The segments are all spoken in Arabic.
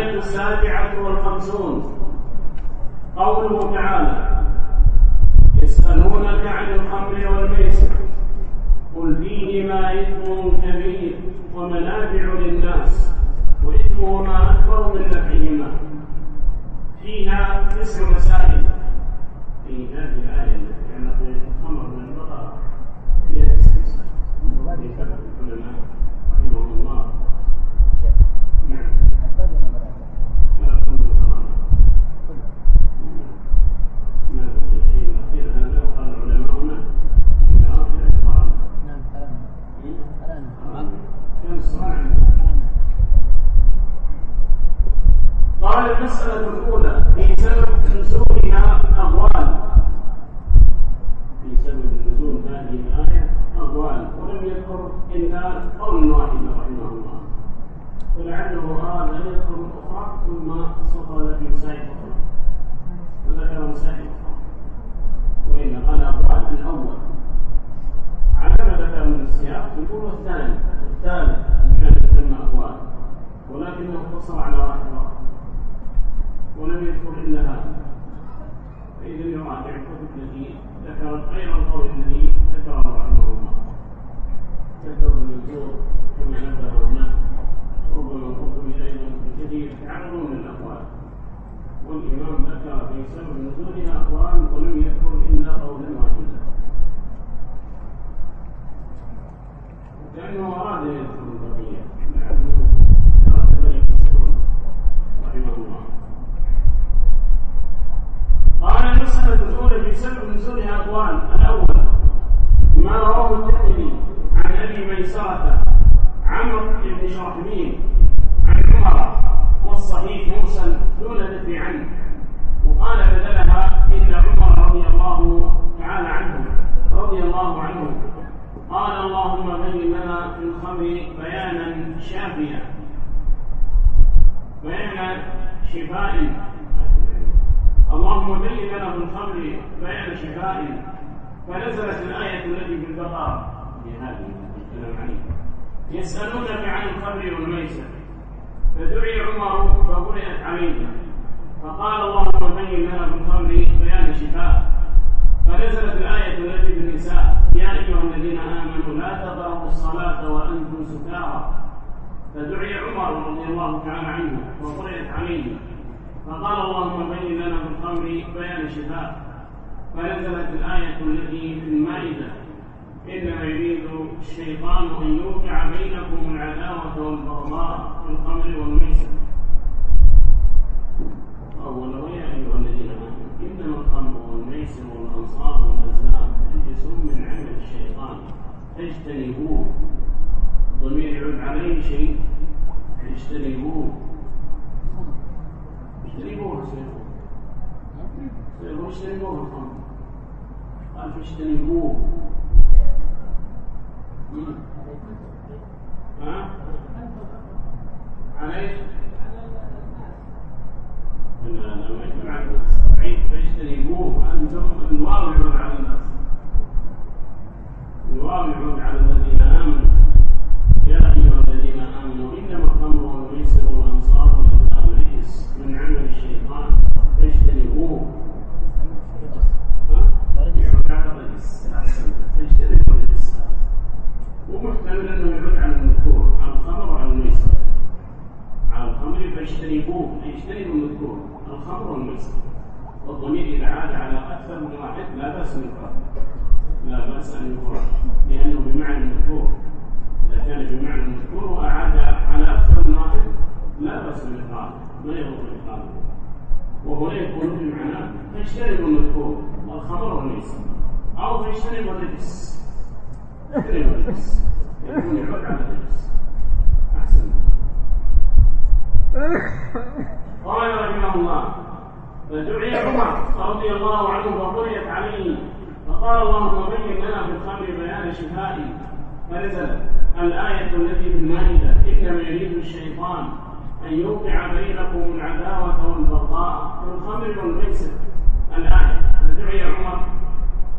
الآية السابعة والخمسون. قوله تعالى يسألونك عن الخمر والميسر قل فيهما إثم كبير ومنافع للناس وإثمهما أكبر من نفعهما. فيها تسع مسائل. في هذه الآية قال اللهم بين لنا في الخمر بيانا شافيا. بيان شفاء اللهم بين لنا في الخمر بيان شفاء فنزلت الآية التي في البقرة. هذه يسألونك عن الخمر والميسر. فدعي عمر فقرئت عليه فقال اللهم بين لنا في الخمر بيان شفاء. فنزلت الآية التي في النساء يا أيها الذين آمنوا لا تقربوا الصلاة وأنتم سكارى. فدعي عمر رضي الله تعالى عنه وقرئت عليه. فقال اللهم بين لنا في الخمر بيان شفاء. فنزلت الآية التي في المائدة إنما يريد الشيطان أن يوقع بينكم العداوة والبغضاء في الخمر والميسر. أولا يا أيها الذين آمنوا إنما الخمر والميسر والأنصار والأزلام رجس من عمل الشيطان؟ فاجتنبوه الضمير يعود عليه شيء؟ أجتنبوه. أجتنبوه سيقول أجتنبوه الخمر قال فاجتنبوه المذكور الخمر والميسر أو فاجتنبوا الرجس اجتنبوا الرجس يكون يعود على الرجس أحسن. قال رحمه الله فدعي عمر رضي الله عنه وقرئت عليه. فقال اللهم بين لنا في الخمر بيان شفائي فنزلت الآية التي في المائدة إنما يريد الشيطان أن يوقع بينكم العداوة والبغضاء في الخمر والميسر. الآية. دعي عمر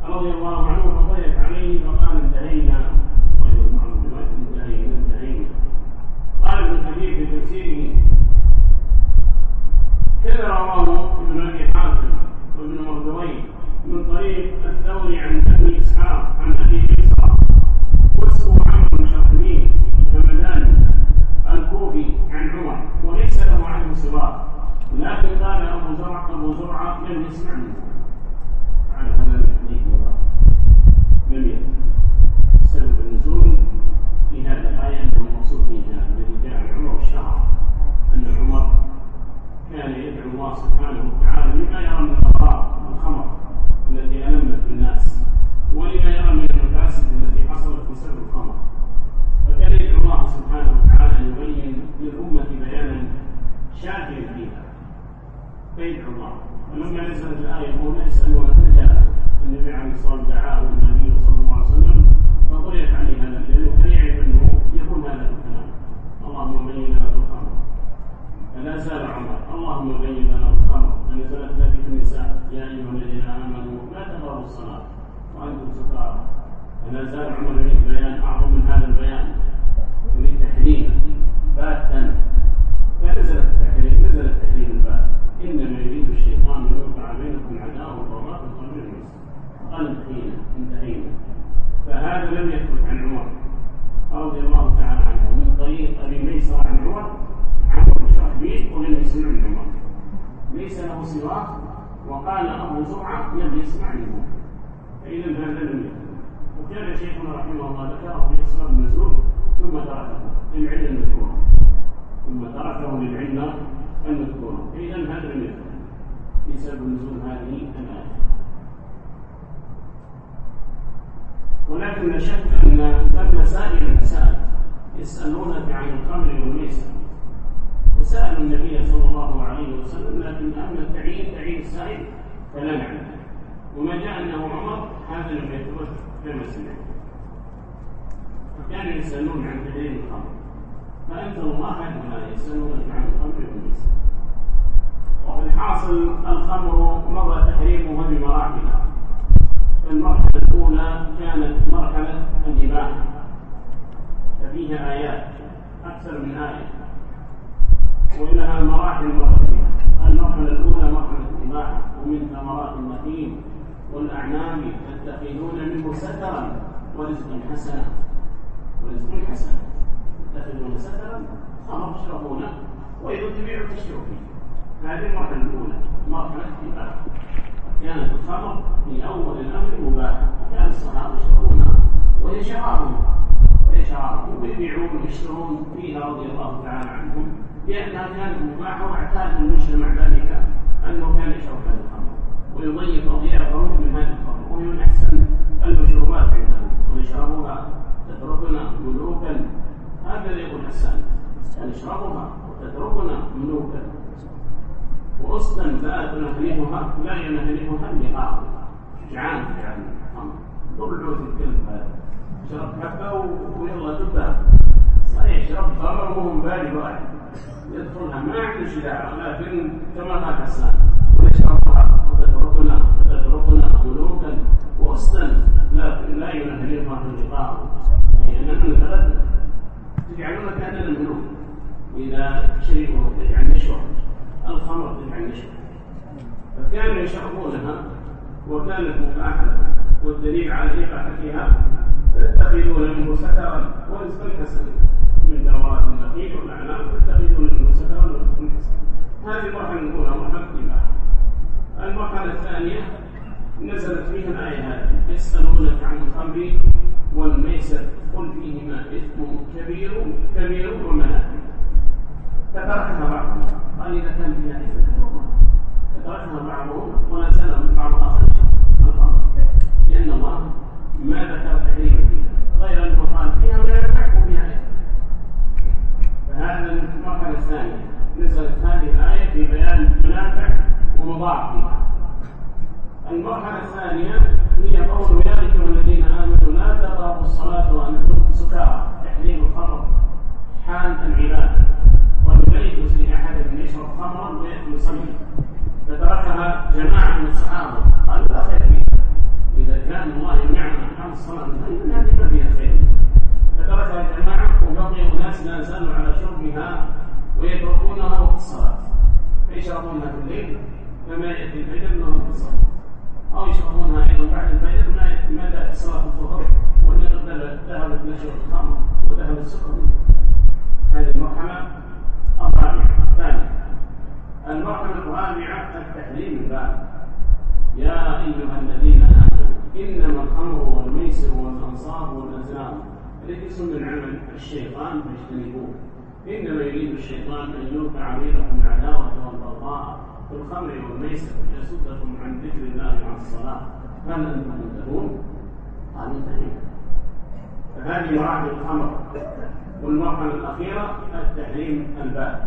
رضي الله عنه فضيق عليه فقال انتهينا. طيب، انتهينا انتهينا. قال ابن الحديث في كذا رواه ابن أبي حاتم وابن مردوين من طريق الثوري عن أبي إسحاق عن أبي عيسى واسمه عمرو الشاطبي الحمداني الكوفي عن عمر وليس له عنه سواه لكن قال أبو زرعة أبو زرعة لم يسمعني. ليس له سواه وقال أبو زرعة لم يسمع منه. فإذا هذا لم يكن. وكان شيخنا رحمه الله ذكره في اسباب النزول ثم تركه للعلة المذكورة. ثم تركه للعلة المذكورة. فإذا هذا لم يكن. بسبب نزول هذه الآية. ولكن لا شك أن ثم سائل سأل يسألونك عن الخمر والميسر وسألوا النبي صلى الله عليه وسلم لكن أما التعيين تعيين السائل؟ فلا نعلم وما جاء أنه عمر هذا لم يثبت كما سمعت فكانوا يسألون عن تحريم الخمر. فأنزل الله ولا يسألونك عن الخمر والميسر. وفي الحاصل الخمر مر تحريمها بمراحل. المرحلة الأولى كانت مرحلة الإباحة. ففيها آيات أكثر من آية. ولها مراحل مرحلة. المرحلة الأولى مرحلة الإباحة ومن ثمرات النخيل والأعناب تتخذون منه سترا ورزقا حسنا. ورزق حسنا. تتخذون سترا خمر تشربونه وإذا تبيعوا تشتروا فيه هذه المرحلة الأولى مرحلة الإباحة. كانت الخمر في أول الأمر مباحة كان الصحابة يشربونها وهي شرابهم وهي شرابهم ويبيعون ويشترون فيها رضي الله تعالى عنهم. لأنها كانت مباحة واعتاد المجتمع ذلك. أنه كان يشرب هذه الخمر. ويضيق أضيافه من هذه الخمر. وهي من أحسن المشروبات عندهم ويشربوها تتركنا ملوكا. هكذا يقول حسان نشربها وتتركنا ملوكا. وأستا لا تنهلهها لا ينهلهها اللقاء. جعان يعني ضر عود الكلب هذا. شرب حبه ويلا جبة. صحيح شرب خمر وهو بالي واحد. يدخلها ما عنده شجاعة لكن كما قال حسان ويشربها وتتركنا وتتركنا ملوكا وأستا لا لا ينهلهها اللقاء لأننا نتغدى تجعلون كأننا الملوك إذا شربوا تجعل نشوة. الخمر تجعل نشوة. فكانوا يشربونها وكانت مباحة والدليل على إباحتها تتخذون منه سكرا ورزقا حسنا. من ثمرات النخيل والأعناب تتخذون منه سكرا حسنا هذه المرحلة الأولى مرحلة الإباحة المرحلة الثانية نزلت فيها الآية هذه. يسألونك عن الخمر والميسر قل فيهما إثم كبير كبير ومنافع. فتركها بعضهم. قال إذا كان فيها إثم فتركها بعضهم ونزل بعض آخر الخمر. لأن الله ما ذكر تحريما فيها. غير أنه قال فيها وفيها إثم فهذا المرحلة الثانية نزلت هذه الآية في بيان المنافع ومضاعف فيها. المرحلة الثانية هي قول يا أيها الذين آمنوا لا تقربوا الصلاة وأنتم سكارى. تحريم الخمر حال العبادة. ولا يجوز لأحد أن يشرب خمرا ويأتي يصلي فتركها جماعة من الصحابة قالوا لا خير فيها إذا كان الله يمنعنا عن الصلاة فإن هذه ما فيها خير فتركها جماعة وبقي أناس لا زالوا على شربها ويتركونها وقت الصلاة فيشربونها في الليل فما يأتي الفجر أنهم الصلاة أو يشربونها أيضا بعد الفجر ما مدى صلاة الظهر وأن ذهبت نشر الخمر وذهب السكر هذه المرحلة الرابعة الثانية المرحلة الرابعة التحريم الباب يا أيها الذين آمنوا إنما الخمر والميسر والأنصاب والأزلام رجس من عمل الشيطان فاجتنبوه إنما يريد يوقع بينكم العداوة والبغضاء في الخمر والميسر يصدكم عن ذكر الله وعن الصلاة. هل أنتم منتهون؟ قالوا انتهينا. فهذه مراحل الخمر. والمرحلة الأخيرة التحريم البات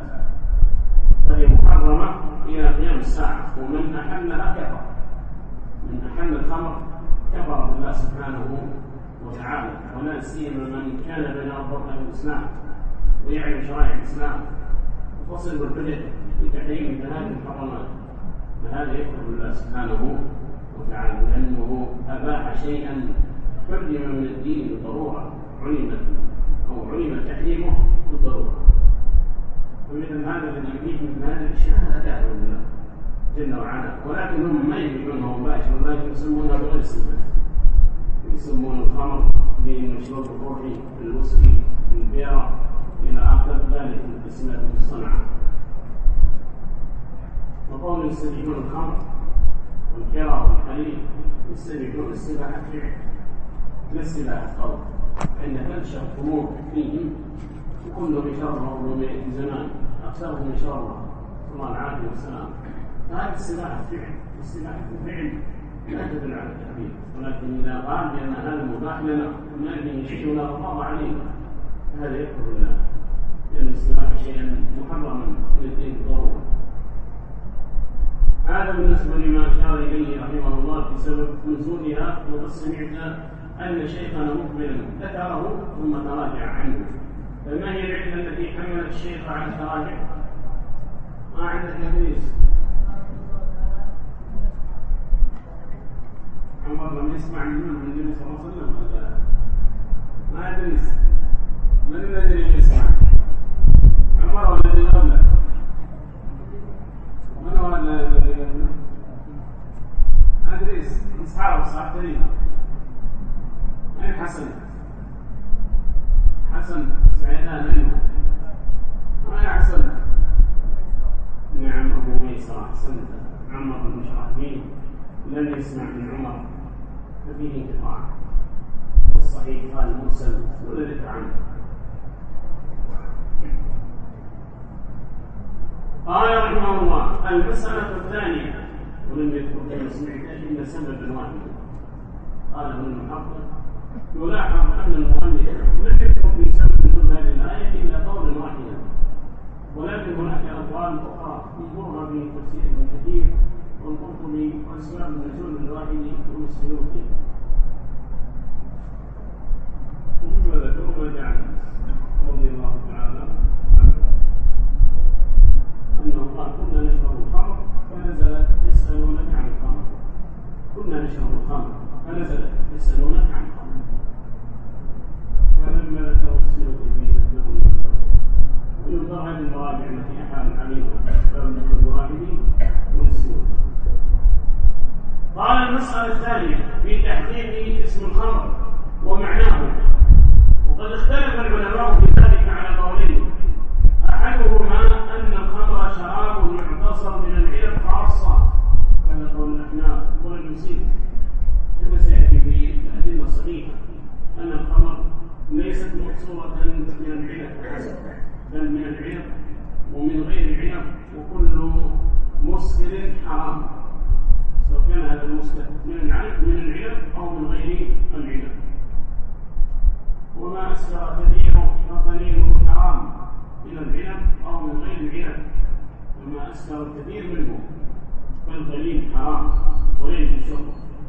فهي محرمة إلى قيام الساعة. ومن أحلها كفر. من أحل الخمر كفر بالله سبحانه وتعالى. ولا سيما من كان بين أظهر الإسلام ويعلم شرائع الإسلام. وفصل بالحجج بتحريم هذه المحرمات فهذا يكفر بالله سبحانه وتعالى لأنه أباح شيئا حرم من الدين بالضرورة. علمت أو علم تحريمه بالضرورة. ومثل هذا الذي يريد من هذه الأشياء هذا كافر بالله جل وعلا. ولكن هم ما يبيعونها مباشرة ولكن يسمونها بغير السنة. يسمون الخمر بمشروب الروحي بالوسكي بالبيرة إلى آخر ذلك من التسميات المصطنعة وقول يستبيحون الخمر والكرى والحليب يستبيحون السباحة فعل لا السباحة قول فإن تنشأ الخمور فيهم وكلهم يشربها ربما زمان أكثرهم الله. العافية والسلام. فهذه السباحة فعل السباحة فعل لا تدل على التحريم ولكن إذا قال بأن هذا مباح لنا أجل شيء ولا رضا عليه هذا يكفر بالله لأن استباح شيئا محرما من الدين ضرورة. هذا بالنسبة لما أشار إليه رحمه الله في سبب نزولها وقد سمعت أن شيخنا مقبلا. ذكره ثم تراجع عنه. فما هي العلة التي حملت الشيخ على التراجع؟ ما عندك إدريس عمر لم يسمع من من النبي صلى الله عليه وسلم ولا ما إدريس من الذي يسمع؟ ولا الذي قبله؟ من هو الذي قبله؟ إدريس أصحابه صح كريم أين حسن؟ حسن سعيدان ما يا حسن؟ نعم أبو ميسر أحسنت عمر بن شرحبيل لم يسمع من عمر ففيه انقطاع والصحيح قال مرسل ولا عنه قال رحمه الله المسألة الثانية. ولم يذكر كما سمعت إلا سببا واحدا قال ابن المحقق يلاحظ أن المؤلف لم يذكر في سبب نزول هذه الآية إلا قولا واحدا. ولكن هناك أقوال أخرى انظرها في تفسير ابن كثير والقرطبي وأسباب النزول الواحد والسيوطي ثم ذكروا ما جعل رضي الله تعالى عنه أنه قال كنا نشرب الخمر فنزلت يسألونك عن الخمر كنا نشرب الخمر فنزلت يسألونك عن الخمر فلما ذكروا السيوطي في أنه وينظر هذه المراجع التي أحال عليها باب الواحد والسيوطي قال المسألة الثانية في تحديد اسم الخمر ومعناه وقد اختلف العلماء في ذلك على قولين أحدهما أن الخمر شراب يعتصر من العلم خاصة هذا قول الأحناف والمسيح كما سيأتي في الأدلة الصحيحة أن الخمر ليست محصورة من العلم فحسب بل من العلم ومن غير العلم وكل مسكر حرام سواء كان هذا المسكر من العلم من العلم أو من غير العلم وما أسكر كثيره فقليله حرام من العلم أو من غير العلم وما أسكر الكثير منه فالقليل حرام وليس الشرب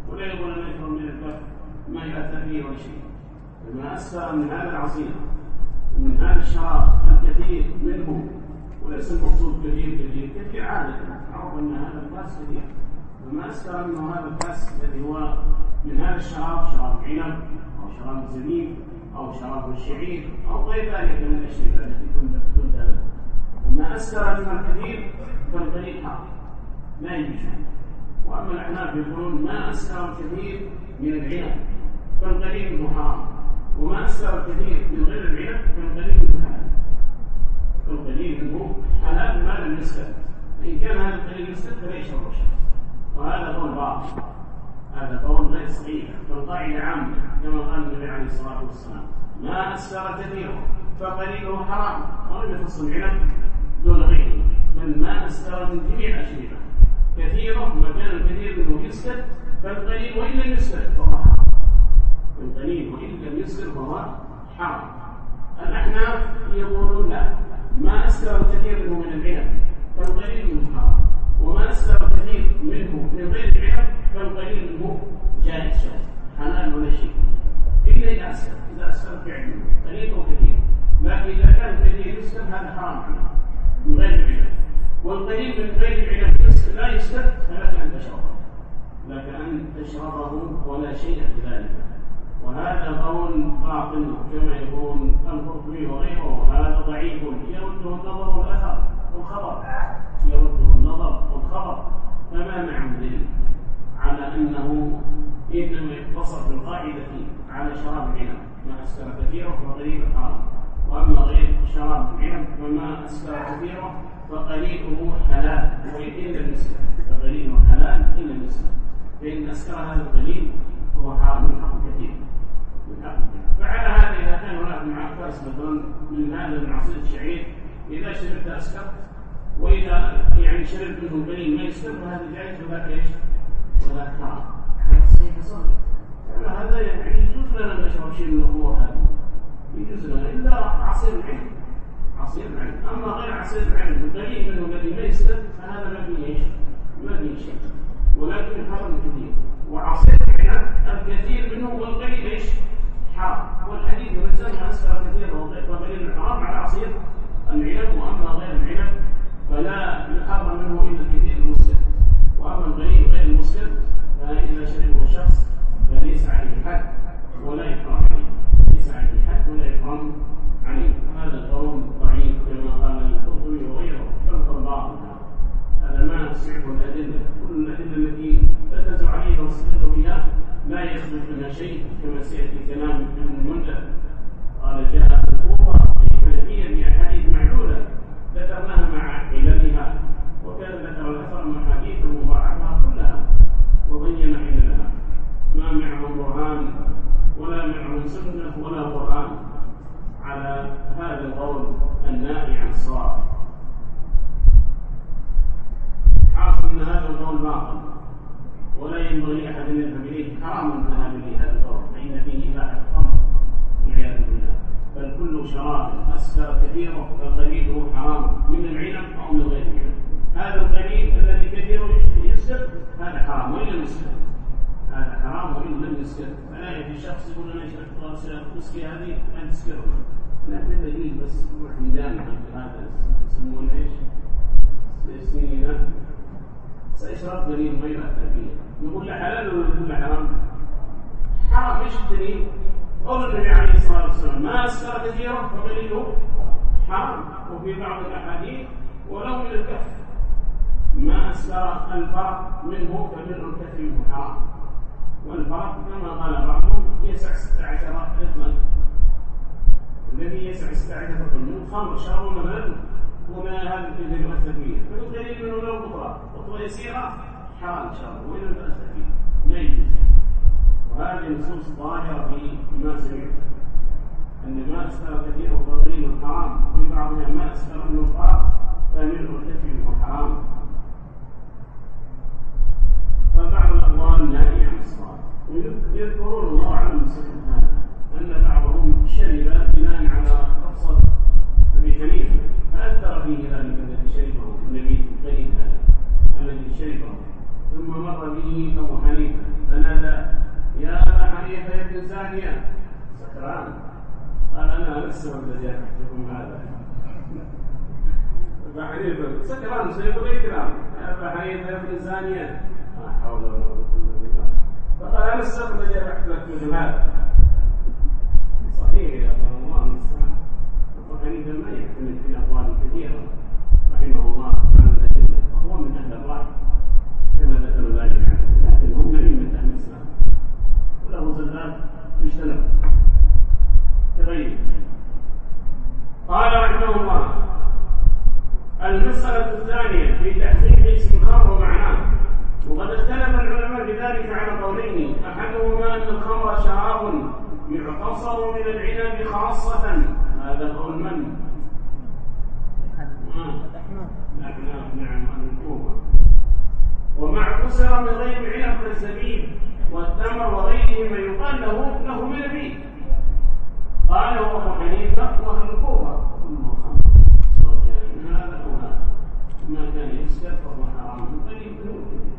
ولا يقول أن يشرب من الكف ما يأثر فيه ولا شيء فما أسكر من هذا العصير ومن هذا الشراب الكثير منه وليس المقصود كثير كثير كثير عادة معروف أن هذا الكاس كثير وما أسكر منه هذا الكاس الذي هو من هذا الشراب شراب عنب أو شراب زبيب أو الشعير أو غير ذلك من الأشربة التي تنتهى وما أسكر منها الكثير فالقليل حرام لا يجوز وأما الأحناف يقولون ما أسكر الكثير من العنب فالقليل منه حرام وما أسكر الكثير من غير العنب فالقليل حلال فالقليل منه حلال ما لم يسكر. فإن كان هذا القليل يسكر فليس يشرب وهذا قول باطل. هذا قول غير صحيح. فالقاعدة عامة كما قال النبي عليه الصلاة والسلام. ما أسكر كثيره فقليله حرام. ولم يخص العنب دون غيره بل ما أسكر من جميع الأشربة كثيره ما كان الكثير منه يسكر فالقليل وإن لم يسكر فهو حرام القليل وإن لم يسكر فهو حرام. الأحناف يقولون لا ما أسكر الكثير منه من العنب فالقليل منه حرام. وما أسكر الكثير منه من غير العنب فالقليل منه جائز حلال ولا شيء إلا إذا أسكر إذا أسكر فعل منه قليل أو كثير لكن إذا كان الكثير يسكر هذا حرام عنه من غير العنب والقليل من غير العنب لا يسكر فلك أن تشربه. لك أن تشربه ولا شيء في ذلك. وهذا قول باطل كما يقول القرطبي وغيره. هذا ضعيف يرده النظر والأثر والخبر. يرده النظر والخبر. فما دليل على أنه إنما يقتصر بالقاعده على شراب العنب ما اسكر كثيره فقليل حرام واما غير شراب العنب اسكر كثيرة فقليله حلال لم يسكر فقليله حلال لم يسكر فإن أسكر هذا القليل فهو حرام من حق كثير. فعلى هذا إذا كان هناك معكاس مثلا من هذا من عصير الشعير إذا شربت أسكر وإذا يعني شربت منه قليل ما يسكر فهذا جائز وذاك إيش؟ وذاك حرام. هذا صحيح صحيح هذا يعني يجوز لنا أن نشرب شيء من الأمور هذه. يجوز لنا. إلا عصير العين. عصير العين. أما غير عصير العين القليل منه الذي ما يسكت فهذا ما فيه إيش؟ ما فيه شيء ولكن حرم كثير. وعصير العنب الكثير منه والقليل إيش؟ حرام. والحديث من سمع اسكر كثير وقليل الحرام على عصير العنب وأما غير العنب فلا يحرم منه إلا الكثير المسكر وأما القليل غير المسكر فاذا شربه الشخص فليس عليه حد ولا يحرم عليه. ليس عليه حد ولا يحرم عليه. هذا القول ضعيف كما قال القرطبي وغيره بل باطل هذا ما نسمعه الادله كل الادله التي تتز عليها واستدل بها لا يثبت منها شيء كما سياتي كلام ابن المنذر قال جاء الكوفه الحنفيه باحاديث معلوله ذكرناها مع عللها وكان ذكر الاثر المحاديث المضاعفه كلها وبين عللها ما معهم برهان ولا معهم سنه ولا قران على هذا القول النائي عن الصواب حاصل ان هذا القول باطل ولا ينبغي لاحد ان يذهب اليه حرام الذهاب اليه هذا القول فان فيه اباحه الخمر والعياذ بالله بل كل شراب اسكر كثيره فقليله حرام من العنب أو من غير العنب هذا القليل الذي كثيره يسكر هذا حرام وان لم يسكر هذا حرام وان لم يسكر فلا يأتي شخص يقول أنا شربت غسل ويسكي هذه ان تسكره لا دليل بس روح ميدان هذا يسمونه إيش؟ سنين سيشرب دليل غير التربيه حرام؟ حرام إيش الدليل؟ قول النبي عليه الصلاة والسلام ما اسكر كثيرا فقليله. حرام. وفي بعض الأحاديث ولو من الكف ما اسكر الفرق منه فمن الكف منه. حرام. والفرق كما قال بعضهم يسع 16 رطلا الذي يسع 16 رطلا من خمر شرب مثلا وما هذا يؤثر فيه؟ فالدليل منه لو بطرة بطرة يسيرة. حرام شرب وإن يجوز وهذه النصوص ظاهرة في ما سمعت أن ما أسكر كثير فقليل حرام وفي بعضها ما منه فرق فمنه الكثير حرام فبعض الأقوال نهي عن الصلاة ويذكرون الله أعلم سبب أن بعضهم شرب بناء على رخصة أبي حنيفة فأثر فيه ذلك الذي شربه النبي القريب هذا الذي شربه ثم مر به أبو حنيفة. فنادى يا أبا حنيفة يا ابن زانية سكران. قال أنا لست الذي أحدثكم هذا. أبا حنيفة سكران سيقول الكلام يا أبا حنيفة يا ابن زانية ما حول ولا قوة إلا بالله. فقال أنا لست الذي أحدثكم هذا. كما ذكر ذلك هم من أئمة أهل الإسلام. وله زلات اجتنب كغيره قال رحمه الله المسألة الثانية في تحقيق اسم الخمر ومعناه وقد اختلف العلماء بذلك على قولين أحدهما أن الخمر شراب يعتصر من العنب خاصة. هذا قول من؟ نعم. نعم الكوفة وما اعتصر من غير العنب كالزبيب والتمر وغيرهما يقال له له منبي قاله أبو حنيفة وأهل الكوفة. كلهم خمر من هذا أو هذا ما كان يسكر فهو حرام من منه كثير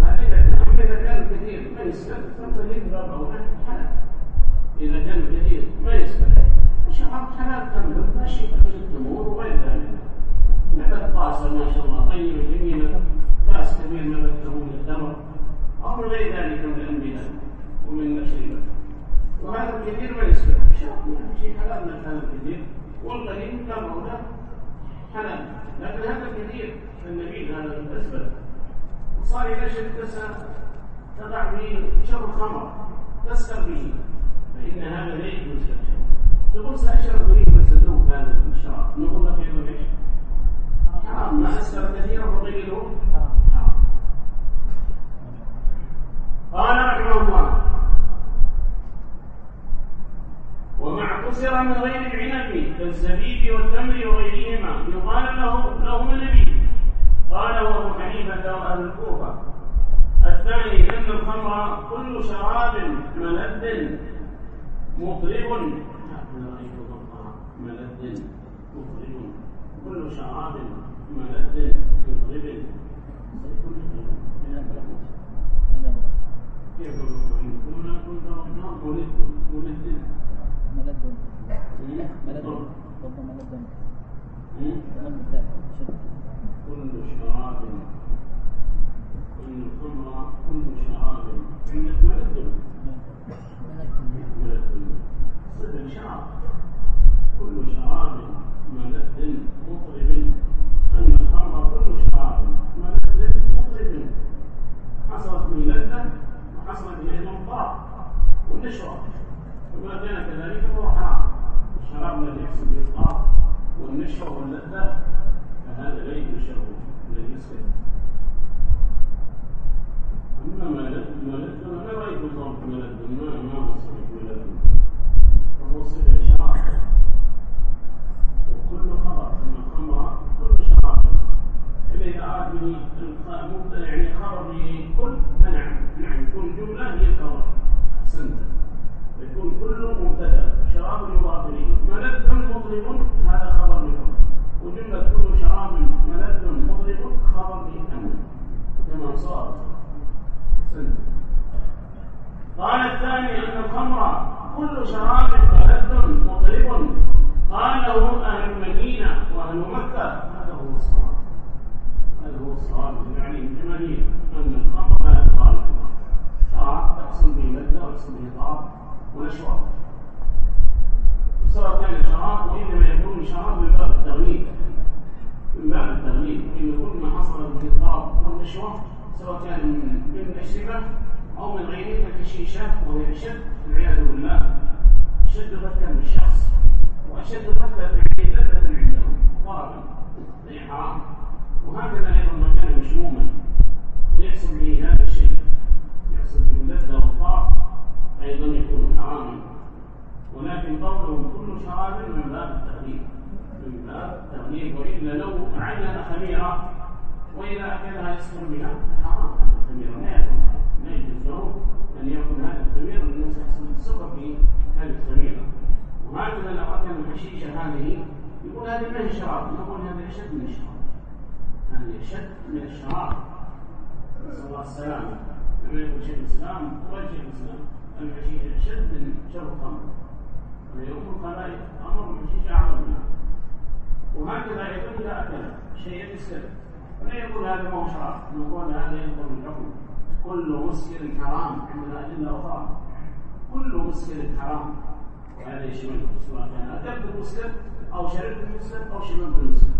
هذا إذا كان كثير ما يسكر فقليل ضربه حلال. إذا كان كثير ما يسكر شراب حلال تمر لا؟ شيء التمور وغير ذلك. طاسه ما شاء الله طيبه جميله كاس كبير نبته من التمر أو غير ذلك من الانبياء ومن الاشربه وهذا الكثير ما شرب يعني شيء حلال من هذا الكثير والقليل تمر له حلال لكن هذا الكثير النبيذ هذا الاسبل وصار إلى شد تقع به شر خمر تسكر به فإن هذا لا يجوز لك تقول ساشرب اريد بس ذوق هذا الشراب نقول لك يا إيش؟ حرام ما اسكر كثيرا وقليله قال رحمه الله وما اعتصر من غير العنب كالزبيب والتمر وغيرهما يقال له له نبي قاله ابو حنيفه الكوفه الثاني أن الخمر كل شراب ملذ مطرب ملذ مطرب كل شراب كل شراب ملذ ملذ صدق شراب كل شراب ملذ مطرب أن الخمر كل شراب ملذ مطرب حصلت به لذة وحصلت به المنطاق والنشوة وما كان كذلك فهو حرام الشراب الذي يحصل به الطاق والنشوة واللذة فهذا لا يشرب الذي يسكت أما ملذ أنا ما رأيت ضرب ما ما مسكر حرام عندنا أدلة أخرى كل مسكر حرام. وهذا يشمل سواء كان أكلت المسكر أو شربت المسكر أو شربت المسكر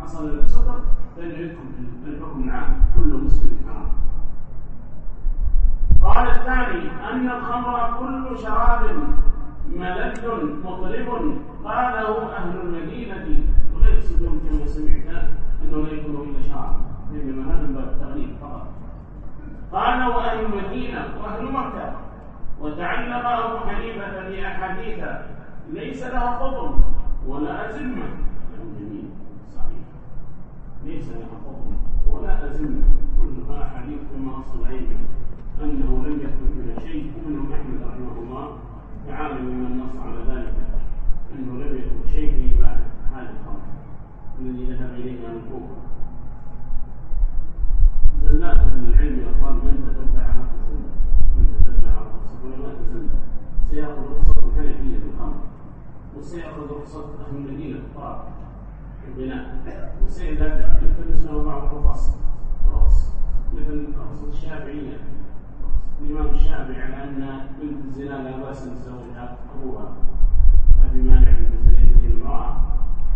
حصل السكر فإنه يدخل في الحكم العام. كل مسكر حرام. قال الثاني أن الخمر كل شراب ملذ مطرب قاله أهل المدينة. ولا كما سمعت أنه لا يكون إلا شراب. إنما هذا من باب التغليب فقط. قاله أهل المدينة وأهل مكة. وتعلق أبو حنيفة بأحاديث ليس لها قطن ولا أزمة. جميل صحيح ليس لها قطن ولا أزمة. كلها أحاديث كما أصل عليه أنه لم يثبت من شيء. ومنهم أحمد رحمه الله تعالى ممن نص على ذلك. أنه لم يثبت شيء في بعد هذا الخمر الذي ذهب إليه الكوفة زلات من العلم يقال من تتبع هذا الزلة من تتبع هذا العلماء زلة سيأخذ رخصة الحنفية في الخمر وسيأخذ رخصة أهل المدينة في الطاعة في البناء وسيذهب يلتمس له بعض الرخص رخص. مثل رخصة الشافعية. الإمام الشافعي على أن بنت الزنا لا بأس أن تزوجها أبوها. ما في مانع من تزويج المرأة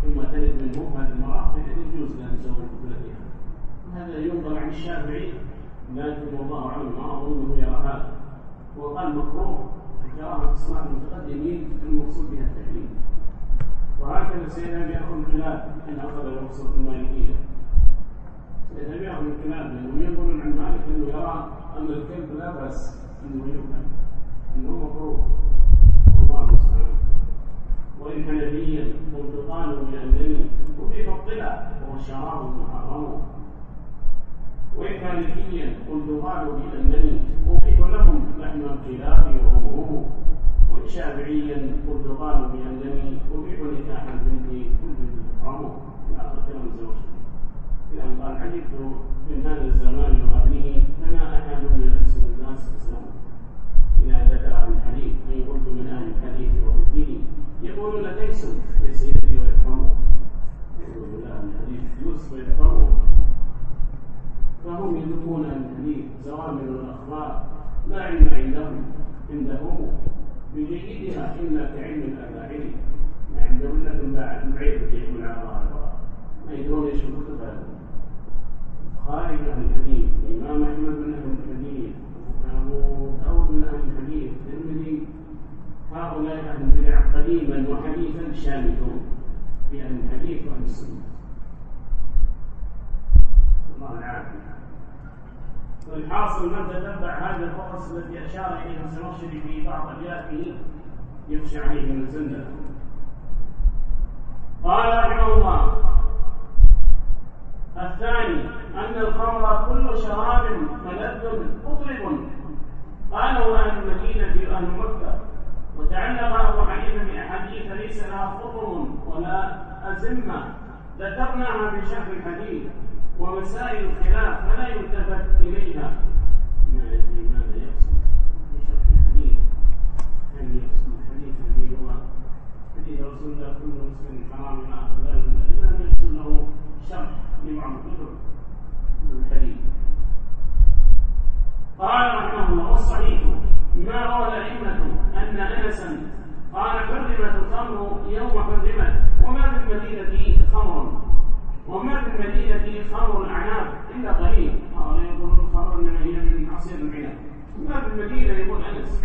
ثم تلد منه هذه المرأة يجوز لها تزوج بولدها هذا ينقل عن الشافعي لكن والله أعلم ما أظنه يرى هذا. وقال مكروه كراهة الصلاة المتقدمين المقصود بها التحريم وهكذا سيدنا يأخذ الكلاب إن أخذ رخصة المالكية. سيدنا يأخذ الكلاب لأنهم يقولون عن مالك أنه يرى أن الكلب لا بأس أنه يؤكل أنه مكروه. والله المستعان. وإن كان نبيا منطقان من النبي وكيف الطلع شراب محرم. وإن مالكيا قلت قالوا بأنني أبيح لهم لحم الخلاف وأمره والشافعيا قلت قالوا بأنني أبيح نكاح البنت كل عمر إلى آخر كلام الزوجي إذا قال عجبت من هذا الزمان وأهله فما أحد من أكثر الناس إسلام إذا ذكر الحديث فإن قلت من أهل الحديث وحفظه يقولون ليسوا ليس يدري ويفهموا يقول من أهل الحديث يوسف ويفهموا فهم يذوقون الحديث زوامر الأخبار لا علم عندهم عندهم بجيدها إلا كعلم الأباعد. ما عندهم لكن بعد بعيد يحمل على ظهر ما يدرون إيش الكتب هذه. خارج أهل الحديث. الإمام أحمد بن أهل الحديث أبو داود من أهل الحديث الترمذي. هؤلاء أهل البدع قديما وحديثا شامتون في أهل الحديث وأهل السنة. الله العافية والحاصل من تتبع هذه الرخص التي أشار إليها الزمخشري في بعض أبياته يخشى عليه من الزندة قال رحمه الله الثاني أن الخمر كل شراب ملذ مطرب. قاله أهل المدينة وأهل مكة. وتعلق أبو حنيفة بأحاديث ليس لها خطم ولا أزمة. ذكرناها في شرح الحديث. ومسائل الخلاف فلا يلتفت إليها. ما يدري ماذا يقصد؟ في شرح الحديث هل يقصد الحديث الذي هو حديث رسول الله كل مسلم حرام إلى آخر ذلك؟ لم يقصد له شرح الكتب. الحديث. قال رحمه الله والصحيح ما روى الأئمة أن أنسا قال حرمت الخمر يوم حرمت. وما في المدينة خمر. وما في المدينة خمر الأعناب إلا قليل. قال يقول الخمر إنما هي من عصير العنب ما في المدينة يقول أنس.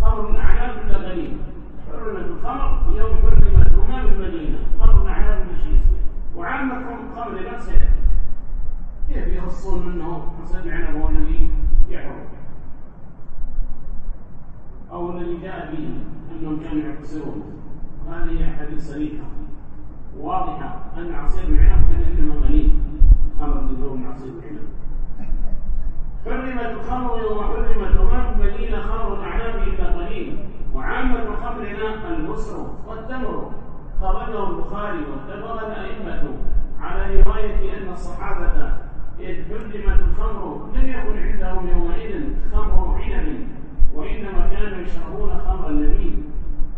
خمر الأعناب إلا قليل. حرمت الخمر يوم حرمت. وما في المدينة؟ خمر الأعناب من شيء. وعامة خمر نفسه. كيف يخصون منه حسب عنب هو الذي يحرم. أو الذي جاء به أنهم كانوا يعتصرون هذه أحاديث صريحة واضحة أن عصير العنب كان إنما قليل. خمر بدون عصير العنب. حرمت الخمر يوم حرمت وما المدينة خمر الأعناب إلا قليل. وعامة خمرنا المسر والتمر. خرجه البخاري واتفق الأئمة على رواية أن الصحابة إذ حرمت الخمر لم يكن عندهم يومئذ خمر عنب وإنما كانوا يشربون خمر النبي.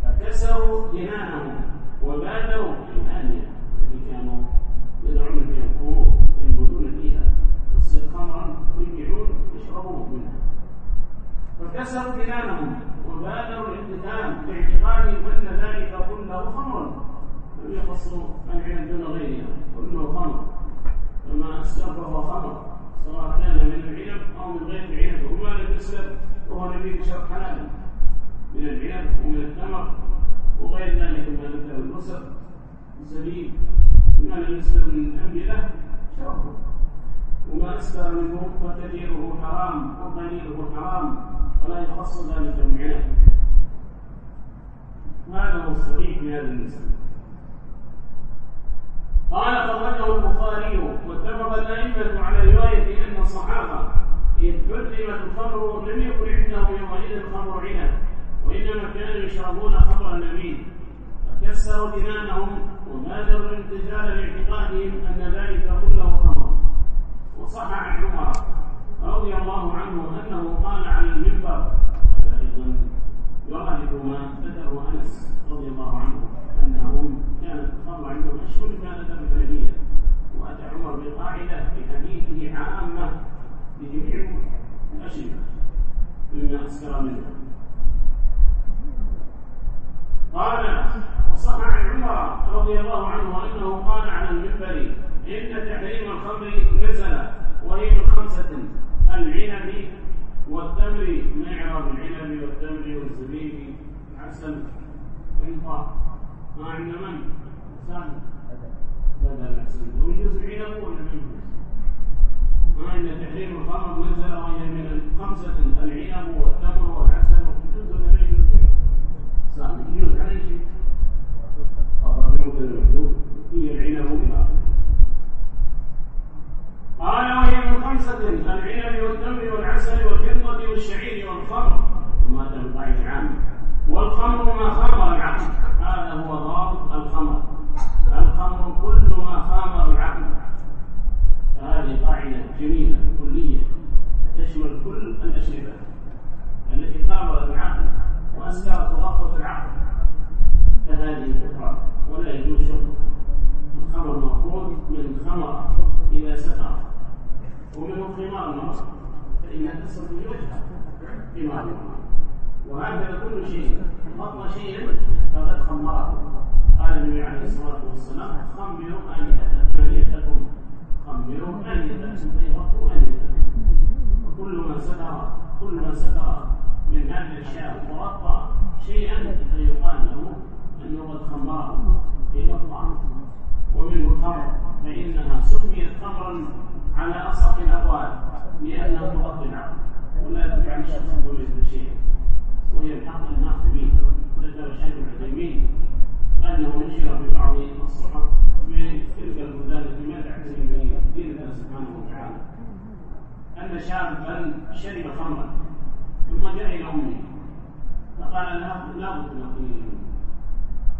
فكسروا جنانهم وبادروا الآنية التي كانوا يدعون فيها الخمور ينبذون فيها تصير خمرا ويبيعون يشربون منها جنانهم وبادروا الامتثال باعتقادهم أن ذلك كله خمر. لم يخصوا العنب دون غيرها. كله خمر. فما أسكر فهو خمر. سواء كان من العنب أو من غير العنب وما لم يسلب وهو نبي شرط حلال من العنب ومن التمر. وغير ذلك ما ذكر البصر الزبيب. ما لم يسلب من أنبلة شربه وما أسكر منه فكثيره حرام. وقليله حرام. ولا يخص ذلك بالعنب هذا هو الصحيح في هذا المسألة قال خرجه البخاري واتفق الأئمة على رواية أن الصحابة إذ حرمت الخمر لم يكن عندهم يومئذ خمر عنب وإنما كانوا يشربون خمر النبي فكسروا دنانهم وبادروا الامتثال لإعتقادهم أن ذلك كله خمر. وصح عن عمر رضي الله عنه أنه قال على المنبر هذا أيضا يغلب ما ذكره أنس رضي الله عنه أنهم كانت الخمر عندهم أشهر ذكر النبي وأتى عمر بقاعدة في حديثه عامة لجميع الأشربة مما أسكر منها قال وصح عن عمر رضي الله عنه أنه قال على المنبر إن تحريم الخمر نزل وهي من خمسة. العنب والتمر معرض العنب والتمر والزبيب. العسل حنطة ما عند من؟ إنسان بدل العسل ويجوز العنب ولا ما يجوز؟ ما أن تحريم الخمر. نزل وهي من خمسة العنب والتمر والعسل يجوز ولا ما يجوز؟ إنسان يجوز عليه شيء خبر يمكن المحدود هي العنب إلى آخره قال وهي من خمسة فإنها تصل به وجهها في مرضها وهكذا كل شيء غطى شيئا فقد خمره قال النبي عليه الصلاة والسلام خمروا آنيتكم خمروا آنيتكم أي غطوا آنيتكم وكل ما ستر كل ما ستر من هذه الأشياء وغطى شيئا فيقال له أنه قد خمره في الطعام ومنه الخمر فإنها سميت خمرا على أصح لأنها تغطي العقل ولا تجعل الشخص مثل شيء وهي الناس به ذكر الشيخ العثيمين أنه نشر في بعض الصحف من تلك البلدان التي ما تعتني بدين الله سبحانه وتعالى. أن شابا شرب خمرا. ثم جاء إلى أمه. فقال لها لا بد من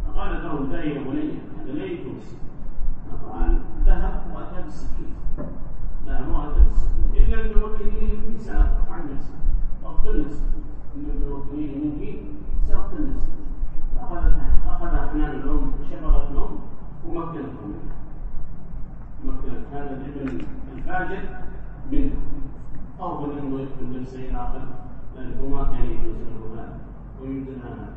فقالت له لا يا بني هذا لا يجوز فقال ذهب وأتى بالسكين وأتى بالسكين إن لم توكليه سأقطع عن نفسي واقتل نفسي إن لم توكليه منك سأقتل نفسي فأخذتها أخذ أفنان الأم وشفقت الأم ومكنته منها مكنت هذا الابن الفاجر منه أو أنه يقتل نفسه إلى آخره لأنه ما كان يجوز له هذا. ويمكن هذا.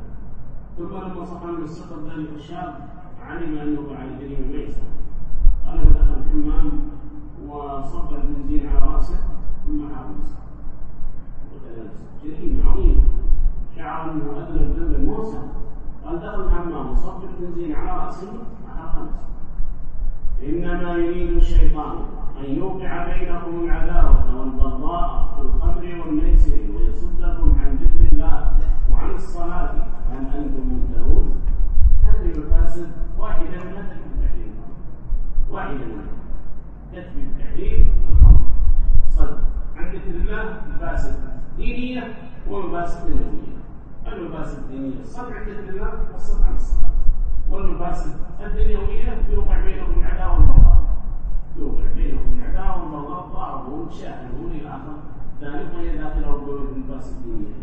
ثم لما صحى من السقط ذلك الشاب علم أنه على جريمه ميسر قال دخل الحمام وصب البنزين على راسه ثم حاول جريمه عظيمه شعر أنه اذنب ذنبا موسى قال دخل الحمام وصب البنزين على راسه احرق نفسه إنما يريد الشيطان أن يوقع بينكم العداوة والبغضاء في الخمر والميسر ويصدكم عن ذكر الله وعن الصلاة. هل أنتم منتهون هذه المفاسد واحدة التحريم واحدة منها تدمن تحريم الخمر صد عن ذكر الله مفاسد دينية ومفاسد دنيويه المفاسد الدينية الصد عن ذكر الله والصد عن الصلاه والمفاسد الدنيوية يوقع بينهم العداوة والبغضاء. يوقع بينهم العداوة والبغضاء بعضهم شاهدون إلى اخر ذلك وهي داخل البيوت المفاسد الدينية.